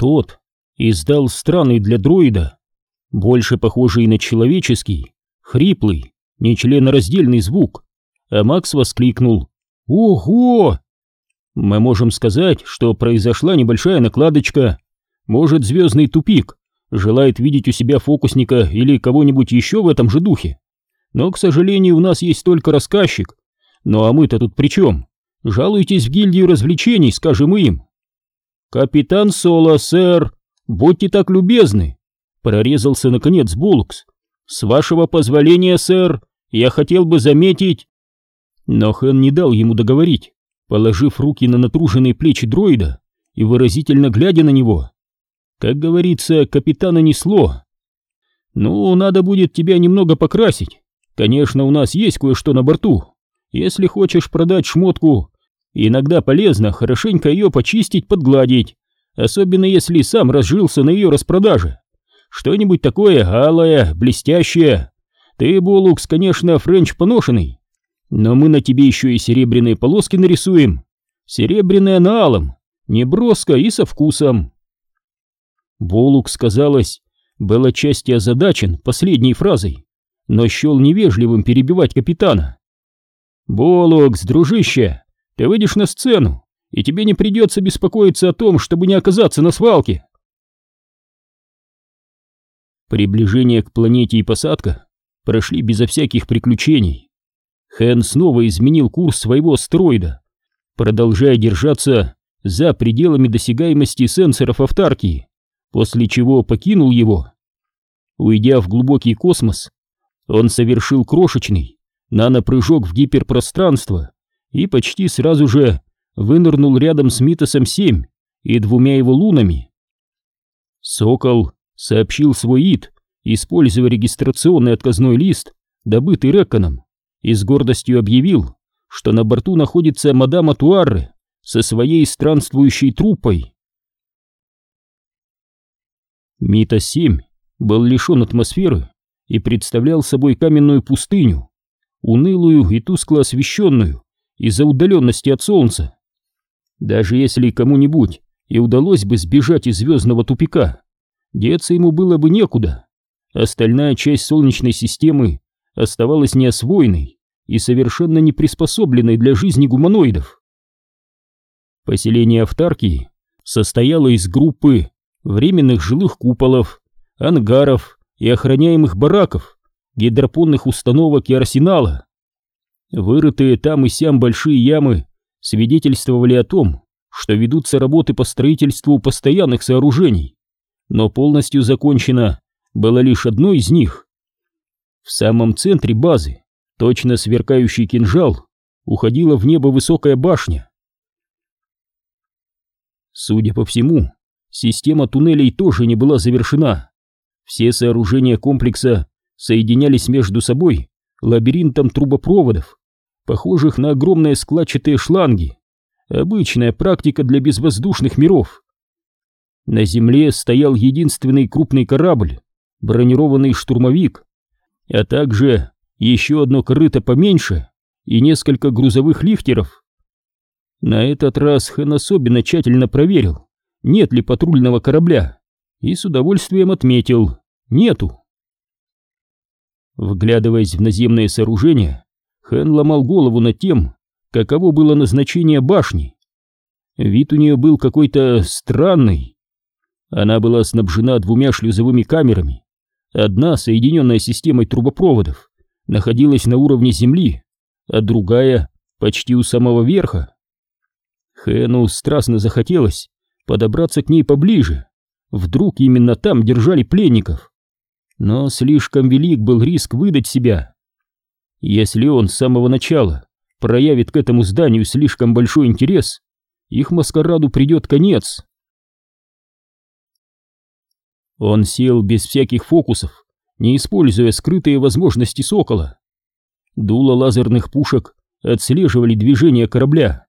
Тот издал странный для дроида, больше похожий на человеческий, хриплый, нечленораздельный звук, а Макс воскликнул «Ого!». Мы можем сказать, что произошла небольшая накладочка, может звездный тупик желает видеть у себя фокусника или кого-нибудь еще в этом же духе. Но, к сожалению, у нас есть только рассказчик. Ну а мы-то тут при чем? Жалуйтесь в гильдию развлечений, скажем им. Капитан Соло, сэр, будьте так любезны. Прорезался, наконец, Булкс. С вашего позволения, сэр, я хотел бы заметить... Но Хэн не дал ему договорить, положив руки на натруженные плечи дроида и выразительно глядя на него. Как говорится, капитана несло. Ну, надо будет тебя немного покрасить. Конечно, у нас есть кое-что на борту. Если хочешь продать шмотку, иногда полезно хорошенько ее почистить, подгладить, особенно если сам разжился на ее распродаже. Что-нибудь такое алое, блестящее. Ты, Болукс, конечно, френч поношенный, но мы на тебе еще и серебряные полоски нарисуем. Серебряное на алом, неброско и со вкусом. Болукс, казалось, был отчасти озадачен последней фразой, но счел невежливым перебивать капитана. «Болукс, дружище, ты выйдешь на сцену, и тебе не придется беспокоиться о том, чтобы не оказаться на свалке». Приближение к планете и посадка прошли безо всяких приключений. Хэн снова изменил курс своего астероида, продолжая держаться за пределами досягаемости сенсоров автаркии после чего покинул его. Уйдя в глубокий космос, он совершил крошечный нанопрыжок в гиперпространство и почти сразу же вынырнул рядом с Митосом-7 и двумя его лунами. Сокол сообщил свой ид, используя регистрационный отказной лист, добытый Реконом, и с гордостью объявил, что на борту находится мадам Атуарре со своей странствующей труппой. Мита-7 был лишен атмосферы и представлял собой каменную пустыню, унылую и тускло освещенную из-за удаленности от Солнца. Даже если кому-нибудь и удалось бы сбежать из звездного тупика, деться ему было бы некуда. Остальная часть Солнечной системы оставалась неосвоенной и совершенно не приспособленной для жизни гуманоидов. Поселение Автаркии состояло из группы временных жилых куполов, ангаров и охраняемых бараков, гидропонных установок и арсенала. Вырытые там и сям большие ямы свидетельствовали о том, что ведутся работы по строительству постоянных сооружений, но полностью закончено было лишь одно из них. В самом центре базы, точно сверкающий кинжал, уходила в небо высокая башня. Судя по всему, Система туннелей тоже не была завершена. Все сооружения комплекса соединялись между собой лабиринтом трубопроводов, похожих на огромные складчатые шланги. Обычная практика для безвоздушных миров. На земле стоял единственный крупный корабль, бронированный штурмовик, а также еще одно корыто поменьше и несколько грузовых лифтеров. На этот раз Хэн особенно тщательно проверил, нет ли патрульного корабля, и с удовольствием отметил «нету». Вглядываясь в наземные сооружения, Хэн ломал голову над тем, каково было назначение башни. Вид у нее был какой-то странный. Она была снабжена двумя шлюзовыми камерами. Одна, соединенная системой трубопроводов, находилась на уровне земли, а другая почти у самого верха. Хэну страстно захотелось подобраться к ней поближе. Вдруг именно там держали пленников. Но слишком велик был риск выдать себя. Если он с самого начала проявит к этому зданию слишком большой интерес, их маскараду придет конец. Он сел без всяких фокусов, не используя скрытые возможности сокола. Дула лазерных пушек отслеживали движение корабля.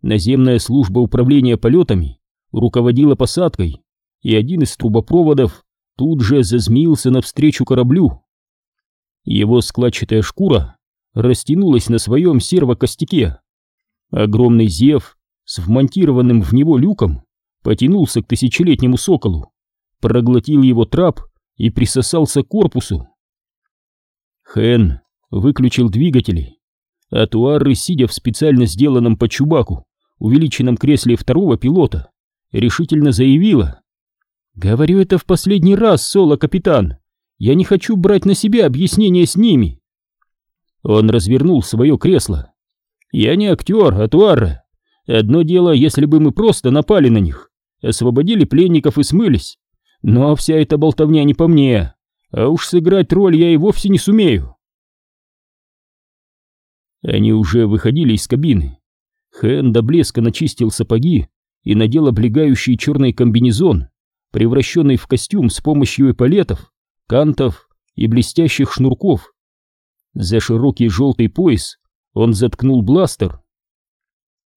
Наземная служба управления полетами руководила посадкой, и один из трубопроводов тут же зазмеился навстречу кораблю. Его складчатая шкура растянулась на своем сервокостяке. Огромный зев с вмонтированным в него люком потянулся к тысячелетнему соколу, проглотил его трап и присосался к корпусу. Хэн выключил двигатели, а Туарры, сидя в специально сделанном по Чубаку увеличенном кресле второго пилота, решительно заявила. «Говорю это в последний раз, Соло-капитан. Я не хочу брать на себя объяснения с ними». Он развернул свое кресло. «Я не актер, а Туарра. Одно дело, если бы мы просто напали на них, освободили пленников и смылись. Но вся эта болтовня не по мне, а уж сыграть роль я и вовсе не сумею». Они уже выходили из кабины. Хэн до блеска начистил сапоги и надел облегающий черный комбинезон, превращенный в костюм с помощью эполетов, кантов и блестящих шнурков. За широкий желтый пояс он заткнул бластер.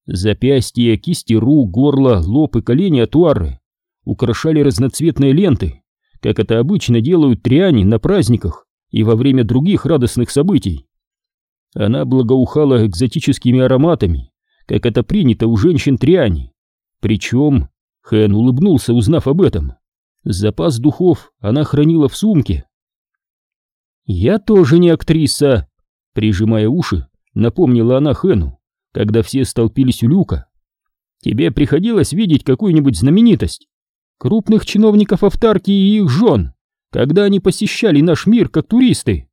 Запястья, кисти рук, горло, лоб и колени Атуары украшали разноцветные ленты, как это обычно делают триани на праздниках и во время других радостных событий. Она благоухала экзотическими ароматами, как это принято у женщин триани. Причем Хэн улыбнулся, узнав об этом. Запас духов она хранила в сумке. «Я тоже не актриса», — прижимая уши, напомнила она Хэну, когда все столпились у люка. «Тебе приходилось видеть какую-нибудь знаменитость? Крупных чиновников автарки и их жен, когда они посещали наш мир как туристы?»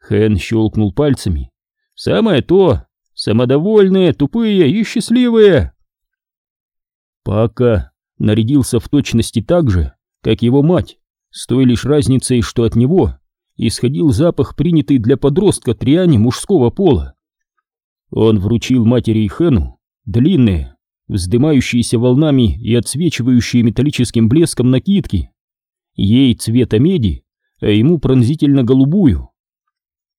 Хэн щелкнул пальцами. «Самое то, самодовольные, тупые и счастливые!» Пака нарядился в точности так же, как его мать, с той лишь разницей, что от него исходил запах, принятый для подростка триани мужского пола. Он вручил матери и Хэну длинные, вздымающиеся волнами и отсвечивающие металлическим блеском накидки. Ей цвета меди, а ему пронзительно голубую.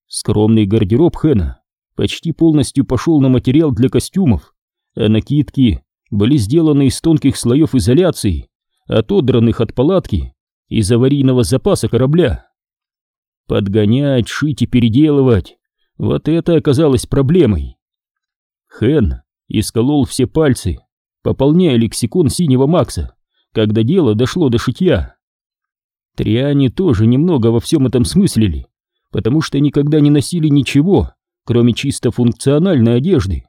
Скромный гардероб Хэна почти полностью пошел на материал для костюмов, а накидки были сделаны из тонких слоев изоляции, отодранных от палатки из аварийного запаса корабля. Подгонять, шить и переделывать — вот это оказалось проблемой. Хэн исколол все пальцы, пополняя лексикон синего Макса, когда дело дошло до шитья. Триане тоже немного во всем этом смыслили, потому что никогда не носили ничего, кроме чисто функциональной одежды.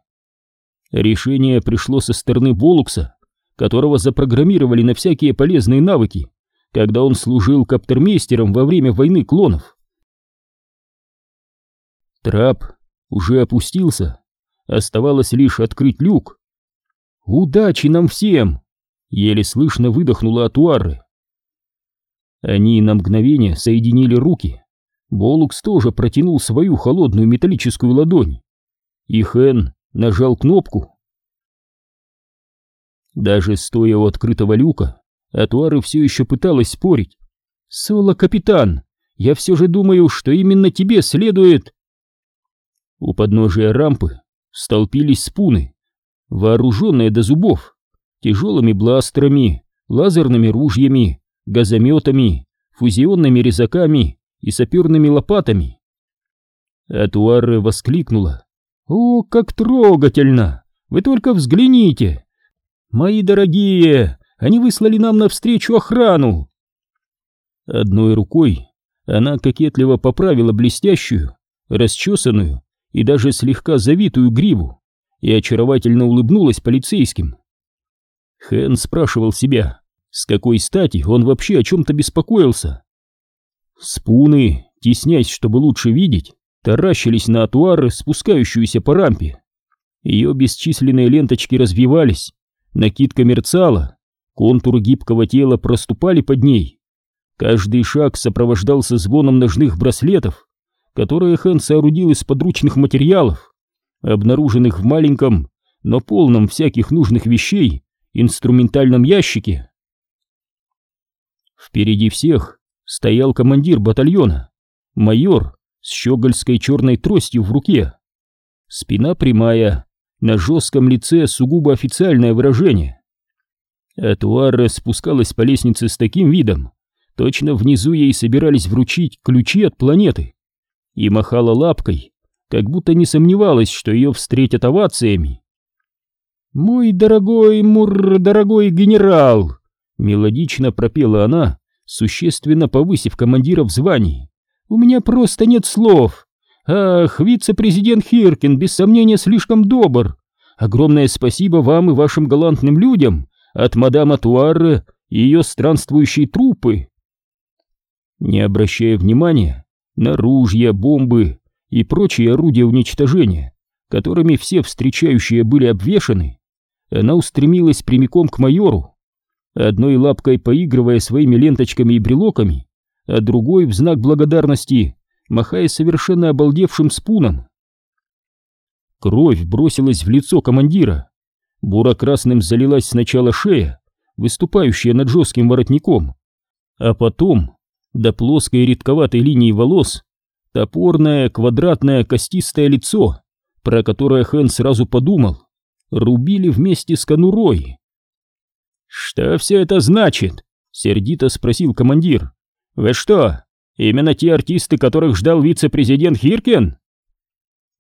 Решение пришло со стороны Болукса, которого запрограммировали на всякие полезные навыки, когда он служил каптермейстером во время войны клонов. Трап уже опустился, оставалось лишь открыть люк. «Удачи нам всем!» — еле слышно выдохнула Атуары. Они на мгновение соединили руки. Болукс тоже протянул свою холодную металлическую ладонь. И Хэн нажал кнопку. Даже стоя у открытого люка, Атуары все еще пыталась спорить. «Соло-капитан, я все же думаю, что именно тебе следует...» У подножия рампы столпились спуны, вооруженные до зубов, тяжелыми бластерами, лазерными ружьями, газометами, фузионными резаками и саперными лопатами. Атуары воскликнула. «О, как трогательно! Вы только взгляните! Мои дорогие, они выслали нам навстречу охрану!» Одной рукой она кокетливо поправила блестящую, расчесанную и даже слегка завитую гриву и очаровательно улыбнулась полицейским. Хэн спрашивал себя, с какой стати он вообще о чем-то беспокоился. Спуны, теснясь, чтобы лучше видеть, таращились на атуары, спускающуюся по рампе. Ее бесчисленные ленточки развивались, накидка мерцала, контуры гибкого тела проступали под ней. Каждый шаг сопровождался звоном ножных браслетов, которые Хэн соорудил из подручных материалов, обнаруженных в маленьком, но полном всяких нужных вещей инструментальном ящике. Впереди всех стоял командир батальона, майор с щегольской черной тростью в руке. Спина прямая, на жестком лице сугубо официальное выражение. Этуарре спускалась по лестнице с таким видом, точно внизу ей собирались вручить ключи от планеты, и махала лапкой, как будто не сомневалась, что ее встретят овациями. «Мой дорогой мур, дорогой генерал!» Мелодично пропела она, существенно повысив командира в звании. «У меня просто нет слов. Ах, вице-президент Хиркин, без сомнения, слишком добр. Огромное спасибо вам и вашим галантным людям от мадам Атуарре и ее странствующей труппы». Не обращая внимания на ружья, бомбы и прочие орудия уничтожения, которыми все встречающие были обвешаны, она устремилась прямиком к майору, одной лапкой поигрывая своими ленточками и брелоками, а другой в знак благодарности махая совершенно обалдевшим спуном. Кровь бросилась в лицо командира. Буро-красным залилась сначала шея, выступающая над жестким воротником, а потом до плоской редковатой линии волос топорное, квадратное, костистое лицо, про которое Хэн сразу подумал, рубили вместе с конурой. «Что все это значит?» — сердито спросил командир. «Вы что, именно те артисты, которых ждал вице-президент Хиркен?»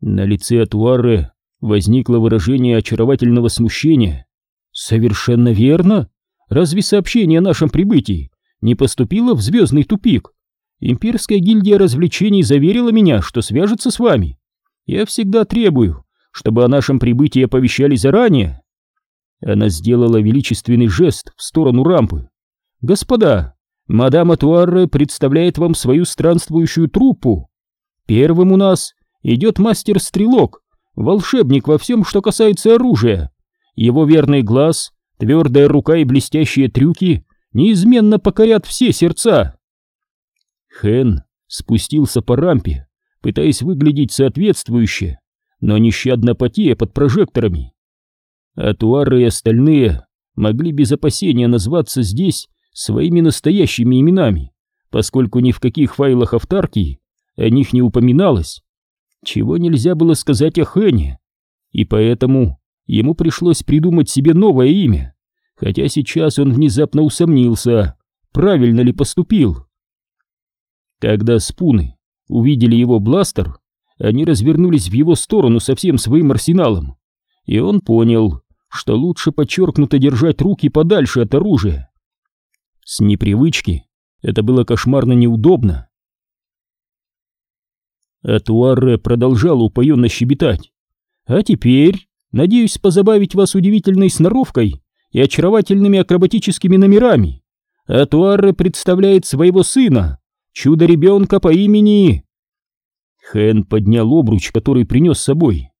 На лице Атуары возникло выражение очаровательного смущения. «Совершенно верно. Разве сообщение о нашем прибытии не поступило в звездный тупик? Имперская гильдия развлечений заверила меня, что свяжется с вами. Я всегда требую, чтобы о нашем прибытии оповещали заранее. Она сделала величественный жест в сторону рампы. «Господа, мадам Атуарре представляет вам свою странствующую труппу. Первым у нас идет мастер-стрелок, волшебник во всем, что касается оружия. Его верный глаз, твердая рука и блестящие трюки неизменно покорят все сердца». Хэн спустился по рампе, пытаясь выглядеть соответствующе, но нещадно потея под прожекторами. Атуары и остальные могли без опасения назваться здесь своими настоящими именами, поскольку ни в каких файлах автаркии о них не упоминалось, чего нельзя было сказать о Хэне, и поэтому ему пришлось придумать себе новое имя, хотя сейчас он внезапно усомнился, правильно ли поступил. Когда спуны увидели его бластер, они развернулись в его сторону со всем своим арсеналом, и он понял, что лучше подчеркнуто держать руки подальше от оружия. С непривычки это было кошмарно неудобно. Атуарре продолжал упоенно щебетать. «А теперь, надеюсь позабавить вас удивительной сноровкой и очаровательными акробатическими номерами. Атуарре представляет своего сына, чудо-ребенка по имени...» Хэн поднял обруч, который принес с собой.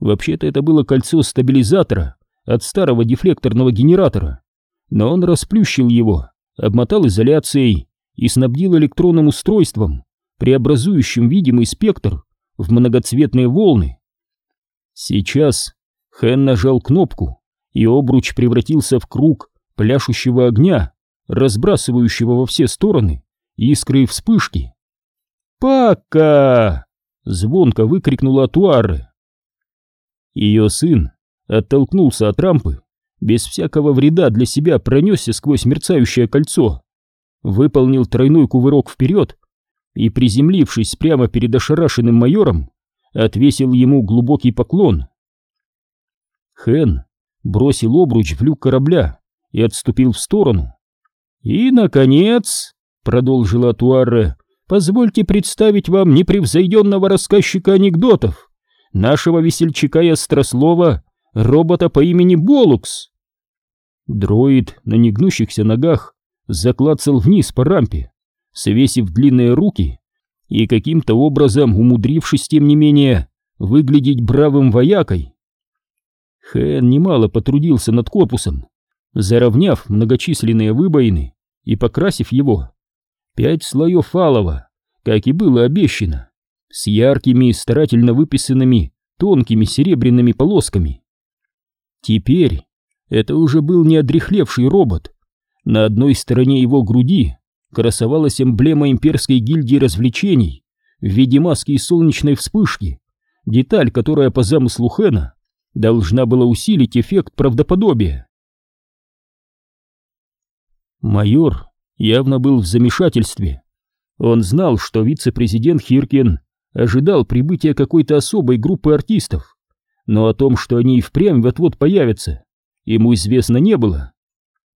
Вообще-то это было кольцо стабилизатора от старого дефлекторного генератора, но он расплющил его, обмотал изоляцией и снабдил электронным устройством, преобразующим видимый спектр в многоцветные волны. Сейчас Хэн нажал кнопку, и обруч превратился в круг пляшущего огня, разбрасывающего во все стороны искры и вспышки. «Пока!» — звонко выкрикнула Туаре. Ее сын оттолкнулся от рампы, без всякого вреда для себя пронесся сквозь мерцающее кольцо, выполнил тройной кувырок вперед и, приземлившись прямо перед ошарашенным майором, отвесил ему глубокий поклон. Хэн бросил обруч в люк корабля и отступил в сторону. «И, наконец», — продолжила Туарре, Позвольте представить вам непревзойденного рассказчика анекдотов, нашего весельчака и острослова, робота по имени Болукс. Дроид на негнущихся ногах заклацал вниз по рампе, свесив длинные руки и каким-то образом умудрившись, тем не менее, выглядеть бравым воякой. Хэн немало потрудился над корпусом, заровняв многочисленные выбоины и покрасив его пять слоев алого, как и было обещано, с яркими, старательно выписанными тонкими серебряными полосками. Теперь это уже был не одрехлевший робот. На одной стороне его груди красовалась эмблема имперской гильдии развлечений в виде маски и солнечной вспышки, деталь, которая по замыслу Хэна должна была усилить эффект правдоподобия. Майор явно был в замешательстве. Он знал, что вице-президент Хиркин ожидал прибытия какой-то особой группы артистов, но о том, что они и впрямь вот-вот появятся, ему известно не было.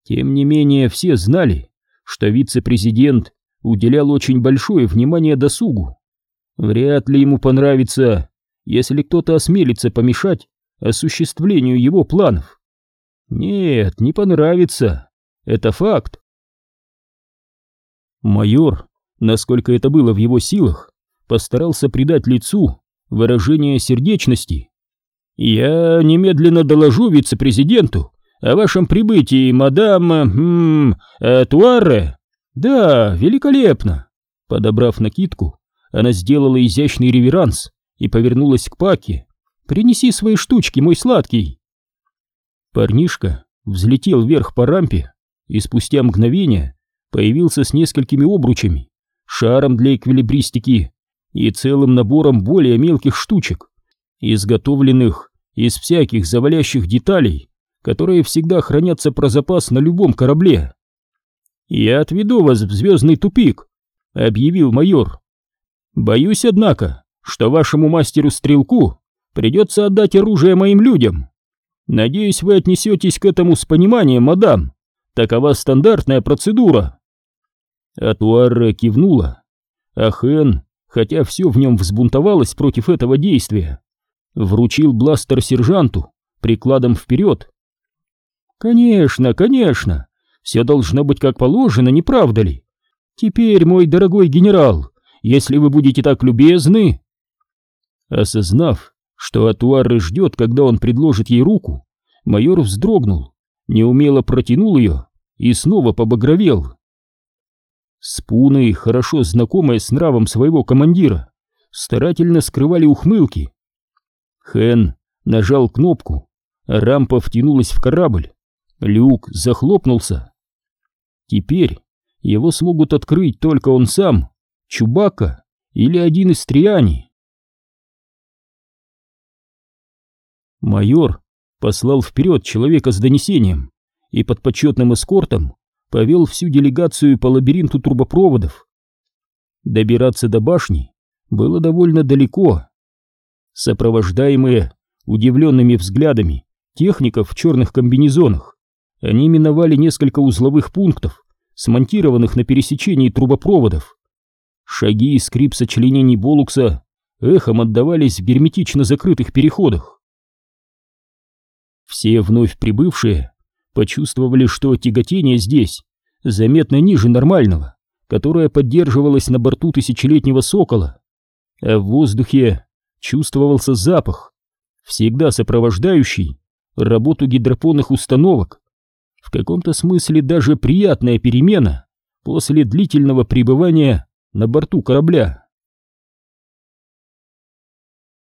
Тем не менее, все знали, что вице-президент уделял очень большое внимание досугу. Вряд ли ему понравится, если кто-то осмелится помешать осуществлению его планов. Нет, не понравится. Это факт. Майор, насколько это было в его силах, постарался придать лицу выражение сердечности. «Я немедленно доложу вице-президенту о вашем прибытии, мадам... М э, Туаре». «Да, великолепно!» Подобрав накидку, она сделала изящный реверанс и повернулась к Паке. «Принеси свои штучки, мой сладкий!» Парнишка взлетел вверх по рампе и спустя мгновение появился с несколькими обручами, шаром для эквилибристики и целым набором более мелких штучек, изготовленных из всяких завалящих деталей, которые всегда хранятся про запас на любом корабле. «Я отведу вас в звездный тупик», — объявил майор. «Боюсь, однако, что вашему мастеру-стрелку придется отдать оружие моим людям. Надеюсь, вы отнесетесь к этому с пониманием, мадам. Такова стандартная процедура». Атуарре кивнула, а Хэн, хотя все в нем взбунтовалось против этого действия, вручил бластер сержанту прикладом вперед. «Конечно, конечно, все должно быть как положено, не правда ли? Теперь, мой дорогой генерал, если вы будете так любезны...» Осознав, что Атуары ждет, когда он предложит ей руку, майор вздрогнул, неумело протянул ее и снова побагровел. Спуны, хорошо знакомые с нравом своего командира, старательно скрывали ухмылки. Хэн нажал кнопку, рампа втянулась в корабль. Люк захлопнулся. Теперь его смогут открыть только он сам, Чубака или один из Триани. Майор послал вперед человека с донесением и под почетным эскортом повел всю делегацию по лабиринту трубопроводов. Добираться до башни было довольно далеко. Сопровождаемые удивленными взглядами техников в черных комбинезонах, они миновали несколько узловых пунктов, смонтированных на пересечении трубопроводов. Шаги и скрип сочленений Болукса эхом отдавались в герметично закрытых переходах. Все вновь прибывшие почувствовали, что тяготение здесь заметно ниже нормального, которое поддерживалось на борту тысячелетнего сокола, а в воздухе чувствовался запах, всегда сопровождающий работу гидропонных установок, в каком-то смысле даже приятная перемена после длительного пребывания на борту корабля.